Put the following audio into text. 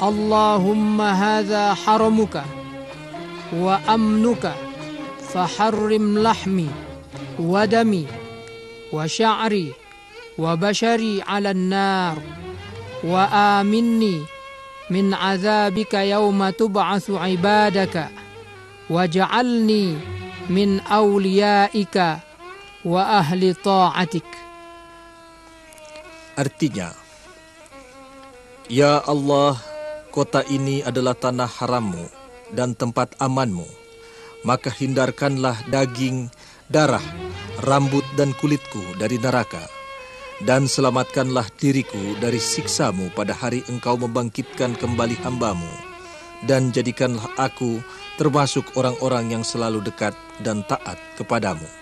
Allahumma hadha haramuka wa amnuka faharrim lahmi wa dami wa 'ala an-nar wa aminni min 'adzabika yawma tub'atsu waj'alni min wa ahli ta'atik. Artinya Ya Allah kota ini adalah tanah harammu dan tempat amanmu. Maka hindarkanlah daging, darah, rambut dan kulitku dari neraka. Dan selamatkanlah diriku dari siksamu pada hari engkau membangkitkan kembali hambamu. Dan jadikanlah aku termasuk orang-orang yang selalu dekat dan taat kepadamu.